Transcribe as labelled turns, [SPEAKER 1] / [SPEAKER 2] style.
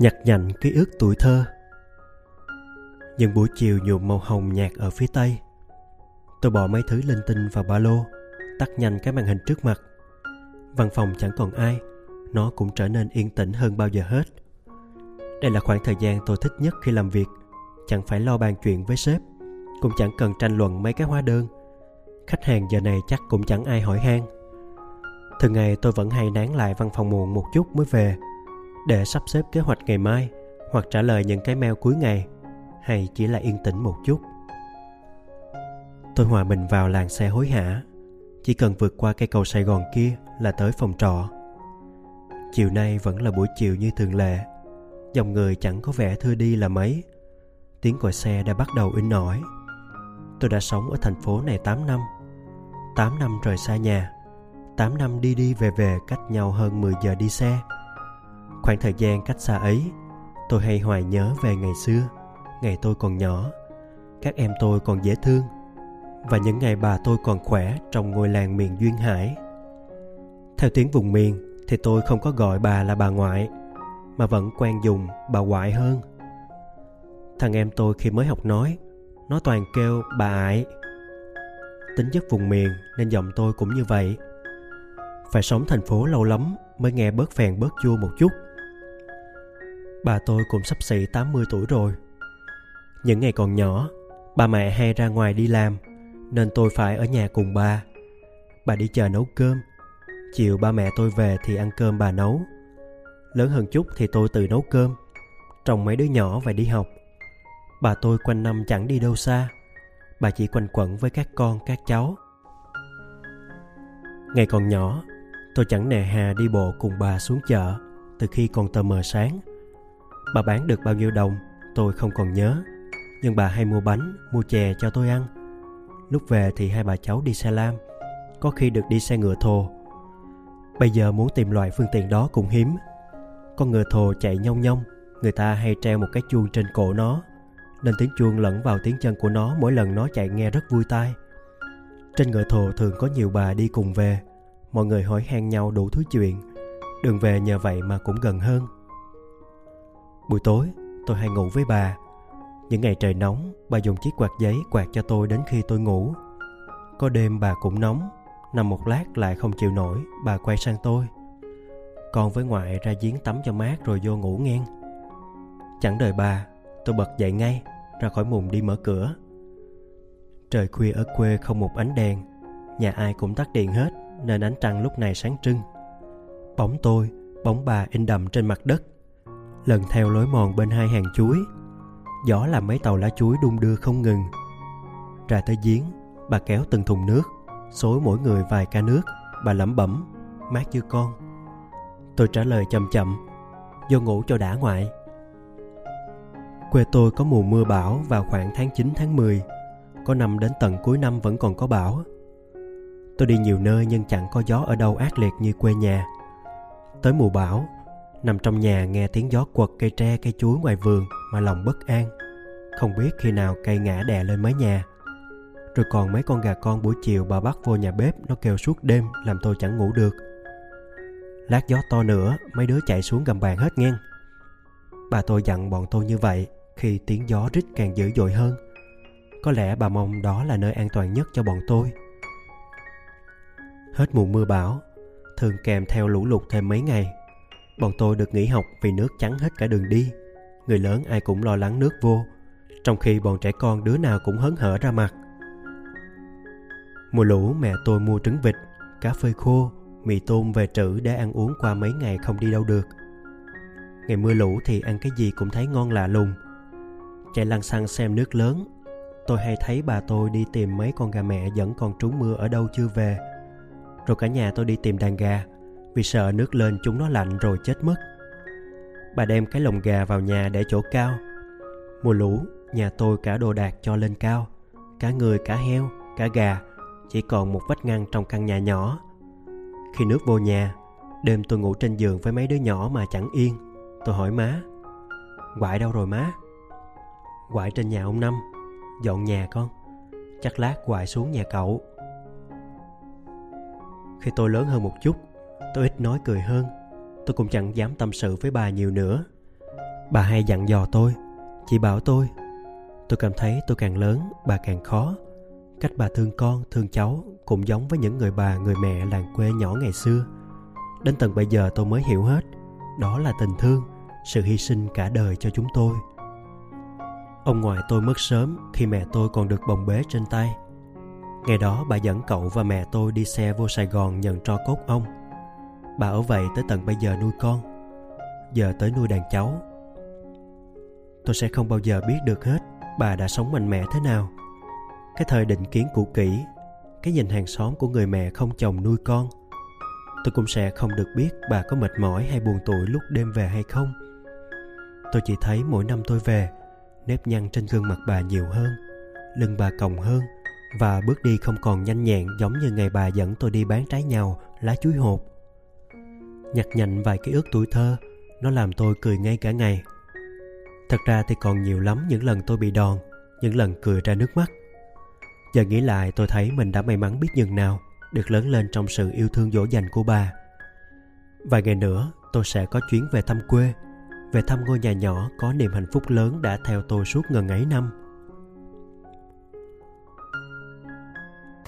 [SPEAKER 1] nhặt nhạnh ký ức tuổi thơ. Những buổi chiều nhuộm màu hồng nhạt ở phía tây, tôi bỏ mấy thứ linh tinh vào ba lô, tắt nhanh cái màn hình trước mặt. Văn phòng chẳng còn ai, nó cũng trở nên yên tĩnh hơn bao giờ hết. Đây là khoảng thời gian tôi thích nhất khi làm việc, chẳng phải lo bàn chuyện với sếp, cũng chẳng cần tranh luận mấy cái hóa đơn. Khách hàng giờ này chắc cũng chẳng ai hỏi han. Thường ngày tôi vẫn hay nán lại văn phòng muộn một chút mới về để sắp xếp kế hoạch ngày mai hoặc trả lời những cái mail cuối ngày, hay chỉ là yên tĩnh một chút. Tôi hòa mình vào làng xe hối hả. Chỉ cần vượt qua cây cầu sài gòn kia là tới phòng trọ. Chiều nay vẫn là buổi chiều như thường lệ. Dòng người chẳng có vẻ thưa đi là mấy. Tiếng còi xe đã bắt đầu in ỏi. Tôi đã sống ở thành phố này 8 năm. 8 năm rời xa nhà. 8 năm đi đi về về cách nhau hơn 10 giờ đi xe khoảng thời gian cách xa ấy, tôi hay hoài nhớ về ngày xưa. Ngày tôi còn nhỏ, các em tôi còn dễ thương. Và những ngày bà tôi còn khỏe trong ngôi làng miền duyên hải. Theo tiếng vùng miền thì tôi không có gọi bà là bà ngoại, mà vẫn quen dùng bà ngoại hơn. Thằng em tôi khi mới học nói, nó toàn kêu bà ải. Tính chất vùng miền nên giọng tôi cũng như vậy. Phải sống thành phố lâu lắm mới nghe bớt phèn bớt chua một chút bà tôi cũng sắp xỉ 80 tuổi rồi. Những ngày còn nhỏ, bà mẹ hay ra ngoài đi làm, nên tôi phải ở nhà cùng bà. Bà đi chờ nấu cơm. Chiều ba mẹ tôi về thì ăn cơm bà nấu. Lớn hơn chút thì tôi tự nấu cơm. Trồng mấy đứa nhỏ và đi học. Bà tôi quanh năm chẳng đi đâu xa. Bà chỉ quanh quẩn với các con, các cháu. Ngày còn nhỏ, tôi chẳng nề hà đi bộ cùng bà xuống chợ từ khi còn tờ mờ sáng bà bán được bao nhiêu đồng, tôi không còn nhớ. Nhưng bà hay mua bánh, mua chè cho tôi ăn. Lúc về thì hai bà cháu đi xe lam, có khi được đi xe ngựa thồ. Bây giờ muốn tìm loại phương tiện đó cũng hiếm. Con ngựa thồ chạy nhông nhông người ta hay treo một cái chuông trên cổ nó, nên tiếng chuông lẫn vào tiếng chân của nó mỗi lần nó chạy nghe rất vui tai. Trên ngựa thồ thường có nhiều bà đi cùng về, mọi người hỏi han nhau đủ thứ chuyện. Đường về nhờ vậy mà cũng gần hơn buổi tối, tôi hay ngủ với bà. Những ngày trời nóng, bà dùng chiếc quạt giấy quạt cho tôi đến khi tôi ngủ. Có đêm bà cũng nóng, nằm một lát lại không chịu nổi, bà quay sang tôi. Con với ngoại ra giếng tắm cho mát rồi vô ngủ ngang. Chẳng đợi bà, tôi bật dậy ngay, ra khỏi mùng đi mở cửa. Trời khuya ở quê không một ánh đèn, nhà ai cũng tắt điện hết, nên ánh trăng lúc này sáng trưng. Bóng tôi, bóng bà in đậm trên mặt đất lần theo lối mòn bên hai hàng chuối. Gió làm mấy tàu lá chuối đung đưa không ngừng. Ra tới giếng, bà kéo từng thùng nước, xối mỗi người vài ca nước, bà lẩm bẩm, mát như con? Tôi trả lời chậm chậm, vô ngủ cho đã ngoại. Quê tôi có mùa mưa bão vào khoảng tháng 9 tháng 10 có năm đến tận cuối năm vẫn còn có bão. Tôi đi nhiều nơi nhưng chẳng có gió ở đâu ác liệt như quê nhà. Tới mùa bão nằm trong nhà nghe tiếng gió quật, cây tre, cây chuối ngoài vườn mà lòng bất an. Không biết khi nào cây ngã đè lên mái nhà. Rồi còn mấy con gà con buổi chiều bà bắt vô nhà bếp, nó kêu suốt đêm, làm tôi chẳng ngủ được. Lát gió to nữa, mấy đứa chạy xuống gầm bàn hết nghe bà tôi dặn bọn tôi như vậy, khi tiếng gió rít càng dữ dội hơn. Có lẽ bà mong đó là nơi an toàn nhất cho bọn tôi. Hết mùa mưa bão, thường kèm theo lũ lụt thêm mấy ngày bọn tôi được nghỉ học vì nước chắn hết cả đường đi. Người lớn ai cũng lo lắng nước vô, trong khi bọn trẻ con đứa nào cũng hớn hở ra mặt. Mùa lũ mẹ tôi mua trứng vịt, cá phơi khô, mì tôm về trữ để ăn uống qua mấy ngày không đi đâu được. Ngày mưa lũ thì ăn cái gì cũng thấy ngon lạ lùng. Chạy lăng xăng xem nước lớn, tôi hay thấy bà tôi đi tìm mấy con gà mẹ vẫn còn trú mưa ở đâu chưa về. Rồi cả nhà tôi đi tìm đàn gà vì sợ nước lên chúng nó lạnh rồi chết mất. Bà đem cái lồng gà vào nhà để chỗ cao. Mùa lũ, nhà tôi cả đồ đạc cho lên cao. Cả người, cả heo, cả gà, chỉ còn một vách ngăn trong căn nhà nhỏ. Khi nước vô nhà, đêm tôi ngủ trên giường với mấy đứa nhỏ mà chẳng yên. Tôi hỏi má, Quại đâu rồi má? Quại trên nhà ông Năm, Dọn nhà con. Chắc lát Quại xuống nhà cậu. Khi tôi lớn hơn một chút Tôi ít nói cười hơn. Tôi cũng chẳng dám tâm sự với bà nhiều nữa. Bà hay dặn dò tôi, chỉ bảo tôi. Tôi cảm thấy tôi càng lớn, bà càng khó. Cách bà thương con, thương cháu cũng giống với những người bà, người mẹ làng quê nhỏ ngày xưa. Đến tận bây giờ tôi mới hiểu hết, đó là tình thương, sự hy sinh cả đời cho chúng tôi. Ông ngoại tôi mất sớm khi mẹ tôi còn được bồng bế trên tay. Ngày đó bà dẫn cậu và mẹ tôi đi xe vô sài gòn nhận tro cốt ông bà ở vậy tới tận bây giờ nuôi con. Giờ tới nuôi đàn cháu. Tôi sẽ không bao giờ biết được hết bà đã sống mạnh mẽ thế nào. Cái thời định kiến cũ kỹ, cái nhìn hàng xóm của người mẹ không chồng nuôi con. Tôi cũng sẽ không được biết bà có mệt mỏi hay buồn tủi lúc đêm về hay không. Tôi chỉ thấy mỗi năm tôi về, nếp nhăn trên gương mặt bà nhiều hơn, lưng bà còng hơn và bước đi không còn nhanh nhẹn giống như ngày bà dẫn tôi đi bán trái nhau, lá chuối hột nhặt nhạnh vài ký ức tuổi thơ, nó làm tôi cười ngay cả ngày. Thật ra thì còn nhiều lắm những lần tôi bị đòn, những lần cười ra nước mắt. Giờ nghĩ lại, tôi thấy mình đã may mắn biết nhường nào, được lớn lên trong sự yêu thương dỗ dành của bà. Vài ngày nữa, tôi sẽ có chuyến về thăm quê, về thăm ngôi nhà nhỏ có niềm hạnh phúc lớn đã theo tôi suốt ngần ấy năm.